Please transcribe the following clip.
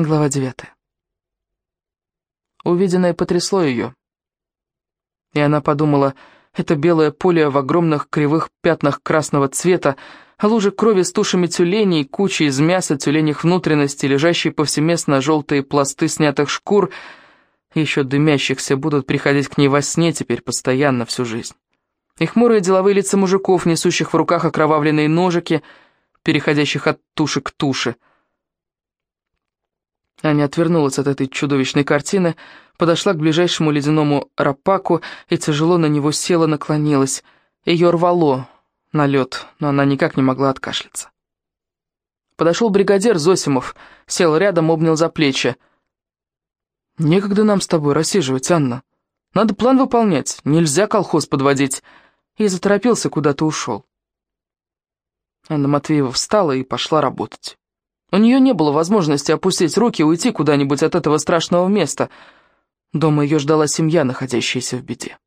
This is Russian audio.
Глава девятая. Увиденное потрясло ее. И она подумала, это белое поле в огромных кривых пятнах красного цвета, а лужи крови с тушами тюленей, кучи из мяса, тюленях внутренностей, лежащие повсеместно желтые пласты снятых шкур, еще дымящихся, будут приходить к ней во сне теперь постоянно всю жизнь. И хмурые деловые лица мужиков, несущих в руках окровавленные ножики, переходящих от туши к туше — Аня отвернулась от этой чудовищной картины, подошла к ближайшему ледяному рапаку и тяжело на него села, наклонилась. Ее рвало на лед, но она никак не могла откашляться. Подошел бригадир Зосимов, сел рядом, обнял за плечи. «Некогда нам с тобой рассиживать, Анна. Надо план выполнять, нельзя колхоз подводить». И заторопился, куда-то ушел. Анна Матвеева встала и пошла работать. У нее не было возможности опустить руки и уйти куда-нибудь от этого страшного места. Дома ее ждала семья, находящаяся в беде.